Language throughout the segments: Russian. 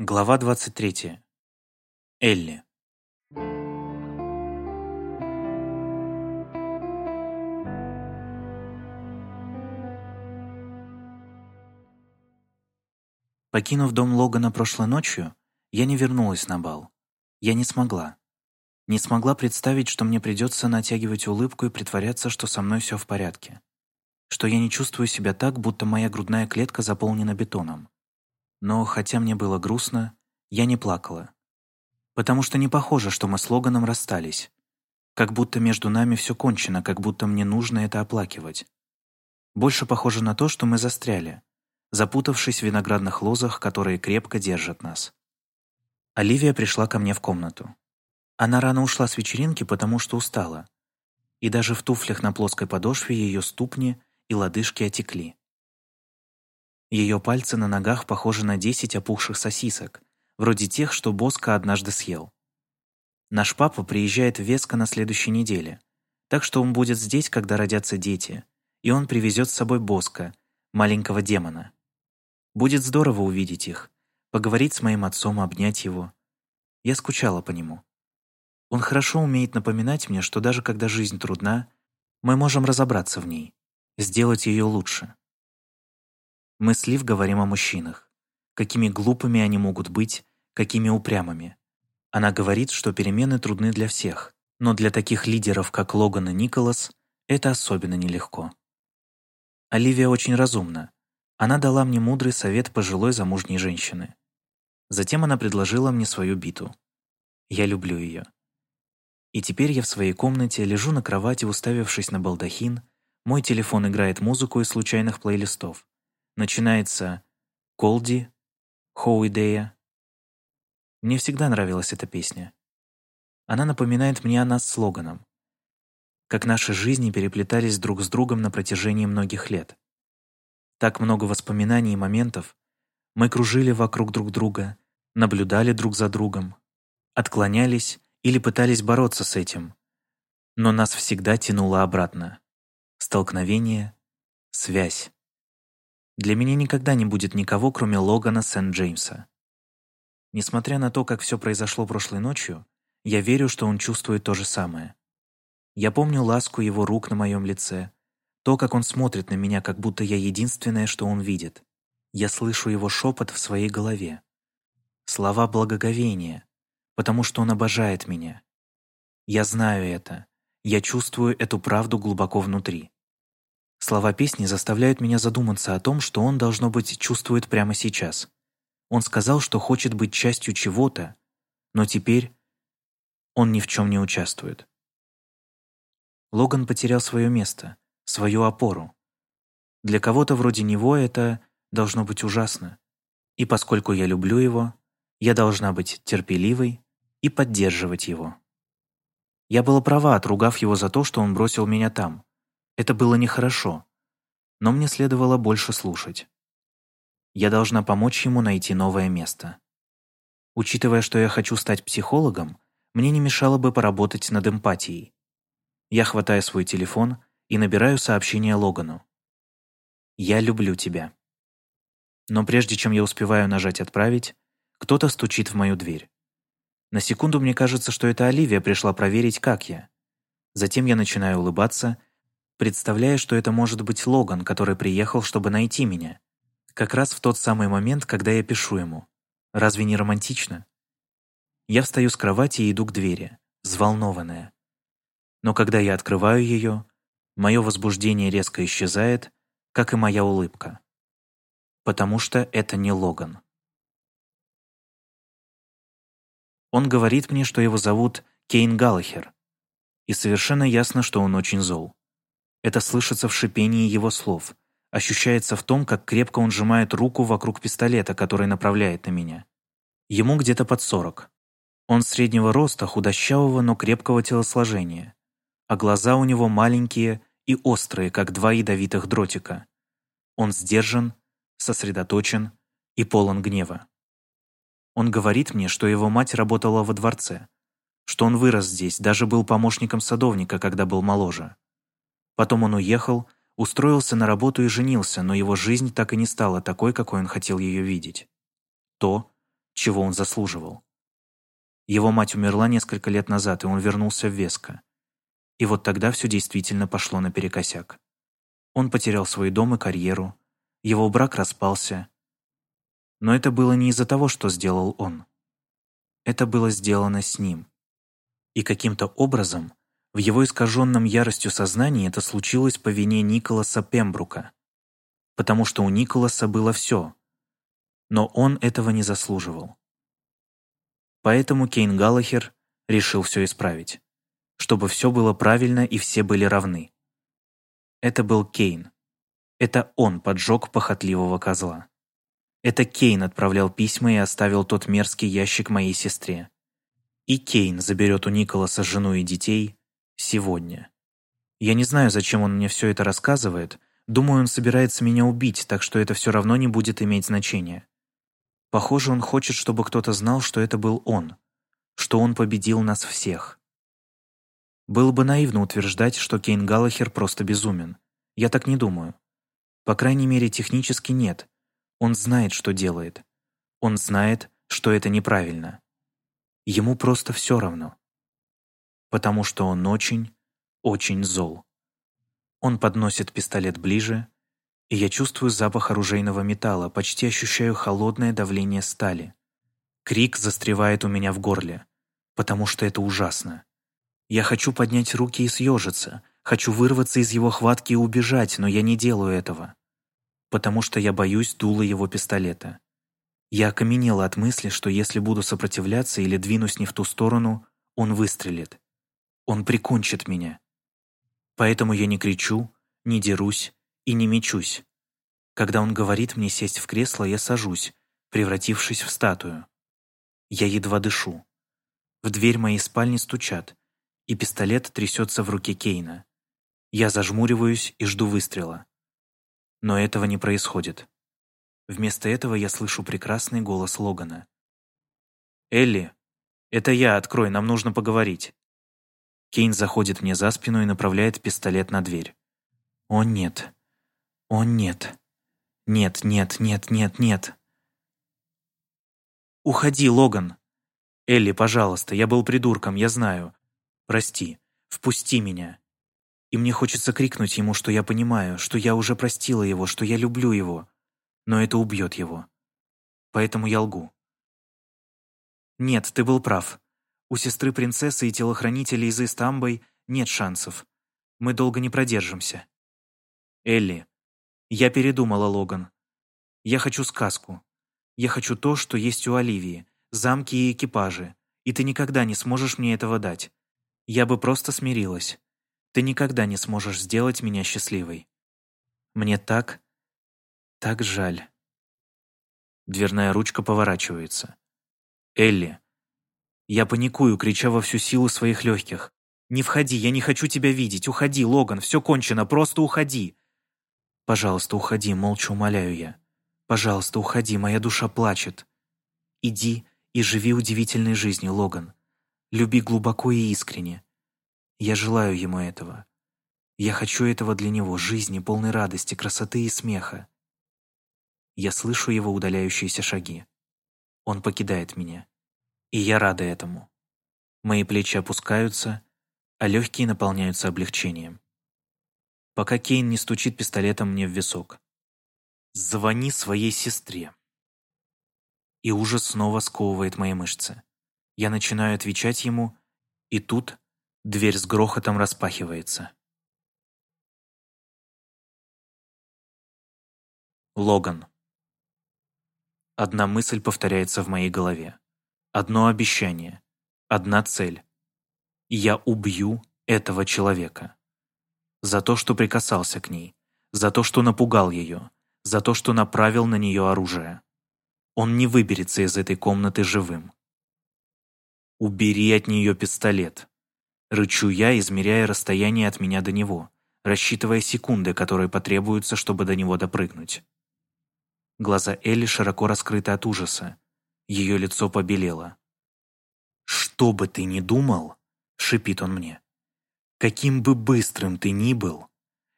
Глава 23. Элли. Покинув дом Логана прошлой ночью, я не вернулась на бал. Я не смогла. Не смогла представить, что мне придется натягивать улыбку и притворяться, что со мной все в порядке. Что я не чувствую себя так, будто моя грудная клетка заполнена бетоном. Но, хотя мне было грустно, я не плакала. Потому что не похоже, что мы с Логаном расстались. Как будто между нами все кончено, как будто мне нужно это оплакивать. Больше похоже на то, что мы застряли, запутавшись в виноградных лозах, которые крепко держат нас. Оливия пришла ко мне в комнату. Она рано ушла с вечеринки, потому что устала. И даже в туфлях на плоской подошве ее ступни и лодыжки отекли. Ее пальцы на ногах похожи на десять опухших сосисок, вроде тех, что Боско однажды съел. Наш папа приезжает в Веско на следующей неделе, так что он будет здесь, когда родятся дети, и он привезет с собой Боско, маленького демона. Будет здорово увидеть их, поговорить с моим отцом, обнять его. Я скучала по нему. Он хорошо умеет напоминать мне, что даже когда жизнь трудна, мы можем разобраться в ней, сделать ее лучше. Мы с Лив говорим о мужчинах. Какими глупыми они могут быть, какими упрямыми. Она говорит, что перемены трудны для всех, но для таких лидеров, как Логан и Николас, это особенно нелегко. Оливия очень разумна. Она дала мне мудрый совет пожилой замужней женщины. Затем она предложила мне свою биту. Я люблю ее. И теперь я в своей комнате лежу на кровати, уставившись на балдахин, мой телефон играет музыку из случайных плейлистов. Начинается «Колди», «Хоуидея». Мне всегда нравилась эта песня. Она напоминает мне о нас с Логаном. Как наши жизни переплетались друг с другом на протяжении многих лет. Так много воспоминаний и моментов. Мы кружили вокруг друг друга, наблюдали друг за другом, отклонялись или пытались бороться с этим. Но нас всегда тянуло обратно. Столкновение, связь. Для меня никогда не будет никого, кроме Логана Сент-Джеймса. Несмотря на то, как все произошло прошлой ночью, я верю, что он чувствует то же самое. Я помню ласку его рук на моем лице, то, как он смотрит на меня, как будто я единственное, что он видит. Я слышу его шепот в своей голове. Слова благоговения, потому что он обожает меня. Я знаю это. Я чувствую эту правду глубоко внутри. Слова песни заставляют меня задуматься о том, что он, должно быть, чувствует прямо сейчас. Он сказал, что хочет быть частью чего-то, но теперь он ни в чем не участвует. Логан потерял свое место, свою опору. Для кого-то вроде него это должно быть ужасно. И поскольку я люблю его, я должна быть терпеливой и поддерживать его. Я была права, отругав его за то, что он бросил меня там. Это было нехорошо, но мне следовало больше слушать. Я должна помочь ему найти новое место. Учитывая, что я хочу стать психологом, мне не мешало бы поработать над эмпатией. Я хватаю свой телефон и набираю сообщение Логану. «Я люблю тебя». Но прежде чем я успеваю нажать «Отправить», кто-то стучит в мою дверь. На секунду мне кажется, что это Оливия пришла проверить, как я. Затем я начинаю улыбаться представляя, что это может быть Логан, который приехал, чтобы найти меня. Как раз в тот самый момент, когда я пишу ему. Разве не романтично? Я встаю с кровати и иду к двери, взволнованная. Но когда я открываю ее, мое возбуждение резко исчезает, как и моя улыбка. Потому что это не Логан. Он говорит мне, что его зовут Кейн Галлахер, и совершенно ясно, что он очень зол. Это слышится в шипении его слов, ощущается в том, как крепко он сжимает руку вокруг пистолета, который направляет на меня. Ему где-то под сорок. Он среднего роста, худощавого, но крепкого телосложения. А глаза у него маленькие и острые, как два ядовитых дротика. Он сдержан, сосредоточен и полон гнева. Он говорит мне, что его мать работала во дворце, что он вырос здесь, даже был помощником садовника, когда был моложе. Потом он уехал, устроился на работу и женился, но его жизнь так и не стала такой, какой он хотел ее видеть. То, чего он заслуживал. Его мать умерла несколько лет назад, и он вернулся в Веско. И вот тогда все действительно пошло наперекосяк. Он потерял свой дом и карьеру, его брак распался. Но это было не из-за того, что сделал он. Это было сделано с ним. И каким-то образом в его искаженном яростью сознании это случилось по вине Николаса Пембрука. Потому что у Николаса было все. Но он этого не заслуживал. Поэтому Кейн Галлахер решил все исправить. Чтобы все было правильно и все были равны. Это был Кейн. Это он поджег похотливого козла. Это Кейн отправлял письма и оставил тот мерзкий ящик моей сестре. И Кейн заберет у Николаса жену и детей сегодня. Я не знаю, зачем он мне все это рассказывает. Думаю, он собирается меня убить, так что это все равно не будет иметь значения. Похоже, он хочет, чтобы кто-то знал, что это был он, что он победил нас всех. Было бы наивно утверждать, что Кейн Галлахер просто безумен. Я так не думаю. По крайней мере, технически нет. Он знает, что делает. Он знает, что это неправильно. Ему просто все равно потому что он очень, очень зол. Он подносит пистолет ближе, и я чувствую запах оружейного металла, почти ощущаю холодное давление стали. Крик застревает у меня в горле, потому что это ужасно. Я хочу поднять руки и съежиться, хочу вырваться из его хватки и убежать, но я не делаю этого, потому что я боюсь дула его пистолета. Я окаменела от мысли, что если буду сопротивляться или двинусь не в ту сторону, он выстрелит. Он прикончит меня. Поэтому я не кричу, не дерусь и не мечусь. Когда он говорит мне сесть в кресло, я сажусь, превратившись в статую. Я едва дышу. В дверь моей спальни стучат, и пистолет трясется в руке Кейна. Я зажмуриваюсь и жду выстрела. Но этого не происходит. Вместо этого я слышу прекрасный голос Логана. «Элли, это я, открой, нам нужно поговорить». Кейн заходит мне за спину и направляет пистолет на дверь. «О, нет! О, нет! Нет, нет, нет, нет, нет!» «Уходи, Логан!» «Элли, пожалуйста, я был придурком, я знаю. Прости, впусти меня!» И мне хочется крикнуть ему, что я понимаю, что я уже простила его, что я люблю его. Но это убьет его. Поэтому я лгу. «Нет, ты был прав. У сестры принцессы и телохранителя из Истамбой нет шансов. Мы долго не продержимся. Элли, я передумала, Логан. Я хочу сказку. Я хочу то, что есть у Оливии, замки и экипажи, и ты никогда не сможешь мне этого дать. Я бы просто смирилась. Ты никогда не сможешь сделать меня счастливой. Мне так, так жаль. Дверная ручка поворачивается. Элли, я паникую, крича во всю силу своих легких. «Не входи, я не хочу тебя видеть. Уходи, Логан, все кончено, просто уходи!» «Пожалуйста, уходи», — молча умоляю я. «Пожалуйста, уходи, моя душа плачет». «Иди и живи удивительной жизнью, Логан. Люби глубоко и искренне. Я желаю ему этого. Я хочу этого для него, жизни, полной радости, красоты и смеха». Я слышу его удаляющиеся шаги. Он покидает меня. И я рада этому. Мои плечи опускаются, а легкие наполняются облегчением. Пока Кейн не стучит пистолетом мне в висок. «Звони своей сестре». И ужас снова сковывает мои мышцы. Я начинаю отвечать ему, и тут дверь с грохотом распахивается. Логан. Одна мысль повторяется в моей голове. Одно обещание, одна цель. Я убью этого человека. За то, что прикасался к ней, за то, что напугал ее, за то, что направил на нее оружие. Он не выберется из этой комнаты живым. «Убери от нее пистолет», — рычу я, измеряя расстояние от меня до него, рассчитывая секунды, которые потребуются, чтобы до него допрыгнуть. Глаза Элли широко раскрыты от ужаса, ее лицо побелело. «Что бы ты ни думал», — шипит он мне, — «каким бы быстрым ты ни был,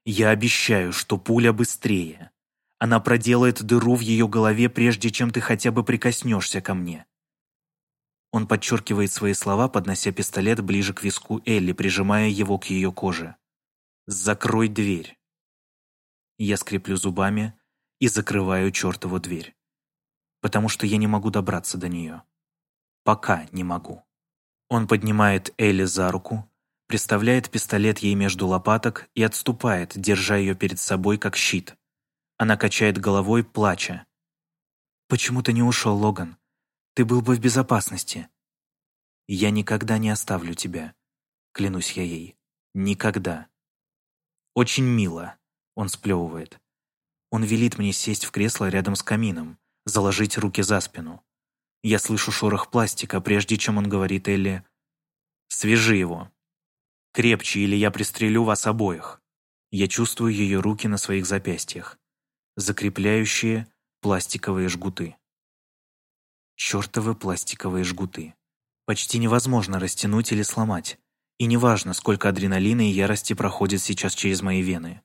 я обещаю, что пуля быстрее. Она проделает дыру в ее голове, прежде чем ты хотя бы прикоснешься ко мне. Он подчеркивает свои слова, поднося пистолет ближе к виску Элли, прижимая его к ее коже. «Закрой дверь!» Я скреплю зубами и закрываю чертову дверь. Потому что я не могу добраться до нее. Пока не могу. Он поднимает Элли за руку, приставляет пистолет ей между лопаток и отступает, держа ее перед собой как щит. Она качает головой, плача. «Почему ты не ушел, Логан? Ты был бы в безопасности». «Я никогда не оставлю тебя», — клянусь я ей. «Никогда». «Очень мило», — он сплевывает. Он велит мне сесть в кресло рядом с камином, заложить руки за спину. Я слышу шорох пластика, прежде чем он говорит Элли «Свяжи его. Крепче, или я пристрелю вас обоих». Я чувствую ее руки на своих запястьях, закрепляющие пластиковые жгуты. Чёртовы пластиковые жгуты. Почти невозможно растянуть или сломать. И неважно, сколько адреналина и ярости проходит сейчас через мои вены.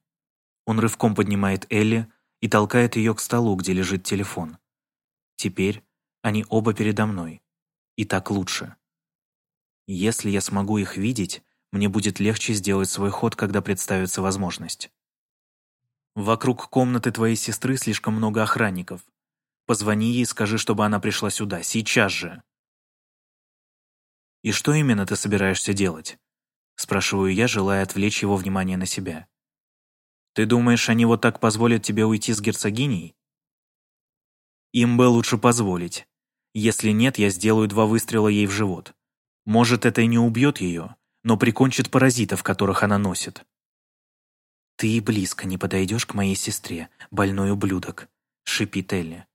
Он рывком поднимает Элли и толкает ее к столу, где лежит телефон. Теперь они оба передо мной. И так лучше. Если я смогу их видеть, мне будет легче сделать свой ход, когда представится возможность. Вокруг комнаты твоей сестры слишком много охранников. Позвони ей и скажи, чтобы она пришла сюда, сейчас же. «И что именно ты собираешься делать?» Спрашиваю я, желая отвлечь его внимание на себя. «Ты думаешь, они вот так позволят тебе уйти с герцогиней?» «Им бы лучше позволить. Если нет, я сделаю два выстрела ей в живот. Может, это и не убьет ее, но прикончит паразитов, которых она носит. «Ты и близко не подойдешь к моей сестре, больной ублюдок», — шипит Элли.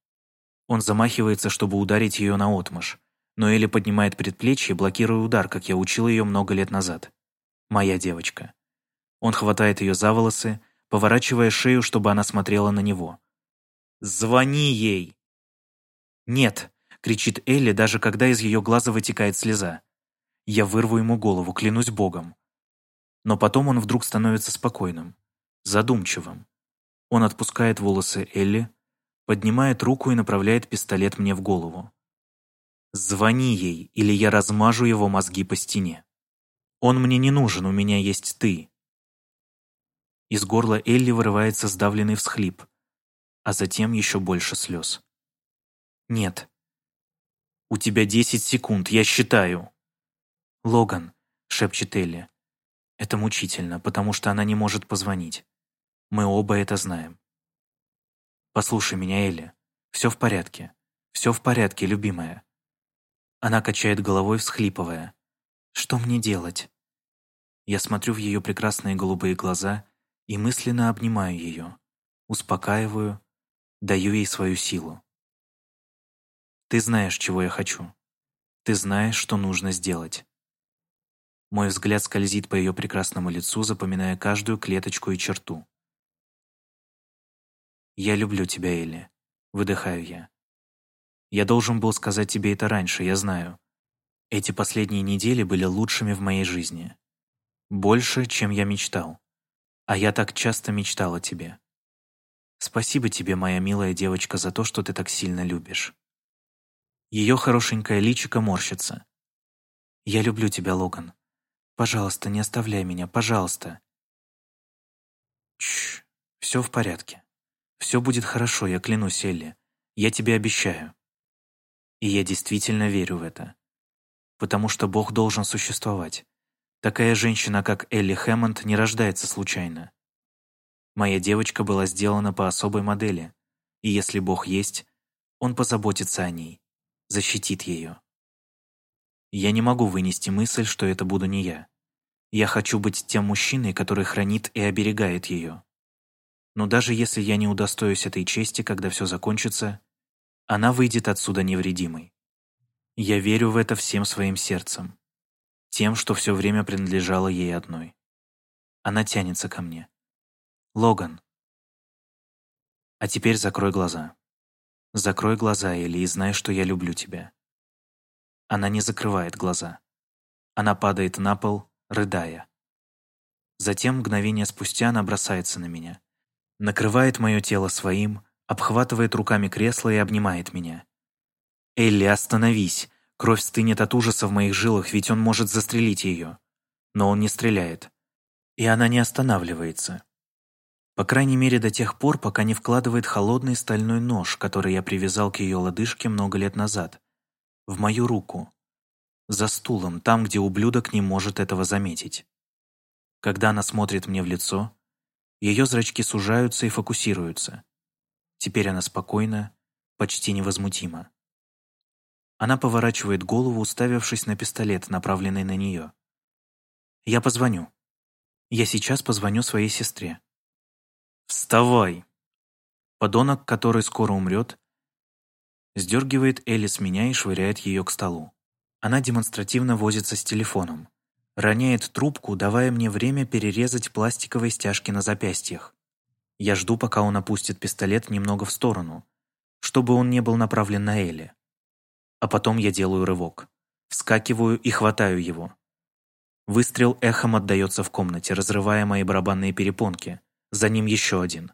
Он замахивается, чтобы ударить ее наотмашь, но Элли поднимает предплечье, блокируя удар, как я учил ее много лет назад. «Моя девочка». Он хватает ее за волосы, поворачивая шею, чтобы она смотрела на него. «Звони ей!» «Нет!» — кричит Элли, даже когда из ее глаза вытекает слеза. Я вырву ему голову, клянусь богом. Но потом он вдруг становится спокойным, задумчивым. Он отпускает волосы Элли, поднимает руку и направляет пистолет мне в голову. «Звони ей, или я размажу его мозги по стене. Он мне не нужен, у меня есть ты». Из горла Элли вырывается сдавленный всхлип, а затем еще больше слез. «Нет, «У тебя десять секунд, я считаю». «Логан», — шепчет Элли. Это мучительно, потому что она не может позвонить. Мы оба это знаем. «Послушай меня, Элли. Все в порядке. Все в порядке, любимая». Она качает головой, всхлипывая. «Что мне делать?» Я смотрю в ее прекрасные голубые глаза и мысленно обнимаю ее, успокаиваю, даю ей свою силу. Ты знаешь, чего я хочу. Ты знаешь, что нужно сделать. Мой взгляд скользит по ее прекрасному лицу, запоминая каждую клеточку и черту. «Я люблю тебя, Элли», — выдыхаю я. «Я должен был сказать тебе это раньше, я знаю. Эти последние недели были лучшими в моей жизни. Больше, чем я мечтал. А я так часто мечтал о тебе. Спасибо тебе, моя милая девочка, за то, что ты так сильно любишь». Ее хорошенькое личико морщится. «Я люблю тебя, Логан. Пожалуйста, не оставляй меня, пожалуйста». Чш, все в порядке. Все будет хорошо, я клянусь, Элли. Я тебе обещаю. И я действительно верю в это. Потому что Бог должен существовать. Такая женщина, как Элли Хэммонд, не рождается случайно. Моя девочка была сделана по особой модели, и если Бог есть, Он позаботится о ней защитит ее. Я не могу вынести мысль, что это буду не я. Я хочу быть тем мужчиной, который хранит и оберегает ее. Но даже если я не удостоюсь этой чести, когда все закончится, она выйдет отсюда невредимой. Я верю в это всем своим сердцем, тем, что все время принадлежало ей одной. Она тянется ко мне. «Логан». А теперь закрой глаза. Закрой глаза, Элли, и знай, что я люблю тебя. Она не закрывает глаза. Она падает на пол, рыдая. Затем, мгновение спустя, она бросается на меня. Накрывает мое тело своим, обхватывает руками кресло и обнимает меня. «Элли, остановись!» — Кровь стынет от ужаса в моих жилах, ведь он может застрелить ее. Но он не стреляет. И она не останавливается. По крайней мере, до тех пор, пока не вкладывает холодный стальной нож, который я привязал к ее лодыжке много лет назад, в мою руку, за стулом, там, где ублюдок не может этого заметить. Когда она смотрит мне в лицо, ее зрачки сужаются и фокусируются. Теперь она спокойна, почти невозмутима. Она поворачивает голову, уставившись на пистолет, направленный на нее. «Я позвоню. Я сейчас позвоню своей сестре». «Вставай!» Подонок, который скоро умрет, сдергивает Элли с меня и швыряет ее к столу. Она демонстративно возится с телефоном. Роняет трубку, давая мне время перерезать пластиковые стяжки на запястьях. Я жду, пока он опустит пистолет немного в сторону, чтобы он не был направлен на Элли. А потом я делаю рывок. Вскакиваю и хватаю его. Выстрел эхом отдается в комнате, разрывая мои барабанные перепонки. За ним еще один.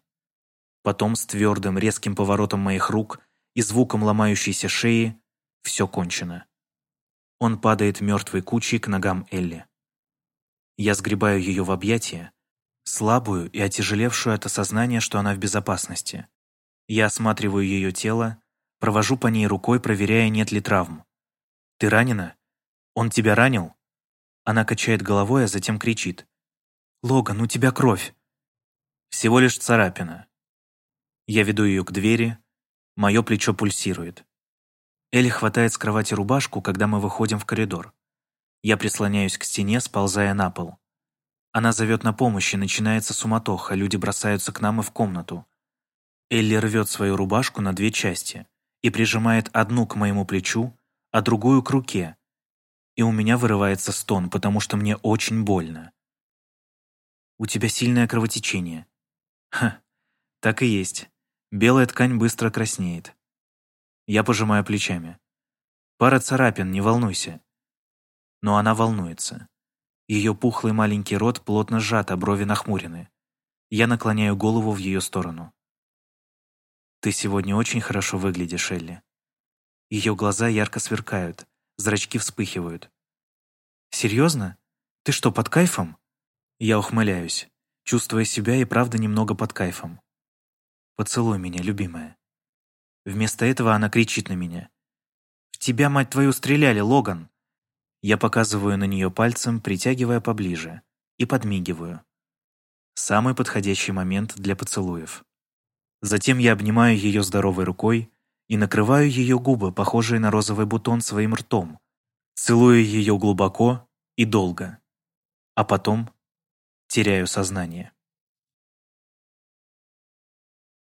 Потом с твердым, резким поворотом моих рук и звуком ломающейся шеи все кончено. Он падает мертвой кучей к ногам Элли. Я сгребаю ее в объятия, слабую и отяжелевшую от осознания, что она в безопасности. Я осматриваю ее тело, Провожу по ней рукой, проверяя, нет ли травм. «Ты ранена? Он тебя ранил?» Она качает головой, а затем кричит. «Логан, у тебя кровь!» «Всего лишь царапина». Я веду ее к двери, мое плечо пульсирует. Элли хватает с кровати рубашку, когда мы выходим в коридор. Я прислоняюсь к стене, сползая на пол. Она зовет на помощь, и начинается суматоха, люди бросаются к нам и в комнату. Элли рвет свою рубашку на две части и прижимает одну к моему плечу, а другую к руке. И у меня вырывается стон, потому что мне очень больно. «У тебя сильное кровотечение». Ха, так и есть. Белая ткань быстро краснеет. Я пожимаю плечами. Пара царапин, не волнуйся. Но она волнуется. Ее пухлый маленький рот плотно сжат, а брови нахмурены. Я наклоняю голову в ее сторону. «Ты сегодня очень хорошо выглядишь, Элли». Ее глаза ярко сверкают, зрачки вспыхивают. «Серьезно? Ты что, под кайфом?» Я ухмыляюсь, чувствуя себя и правда немного под кайфом. «Поцелуй меня, любимая». Вместо этого она кричит на меня. «В тебя, мать твою, стреляли, Логан!» Я показываю на нее пальцем, притягивая поближе, и подмигиваю. Самый подходящий момент для поцелуев. Затем я обнимаю ее здоровой рукой и накрываю ее губы, похожие на розовый бутон, своим ртом, целую ее глубоко и долго, а потом теряю сознание.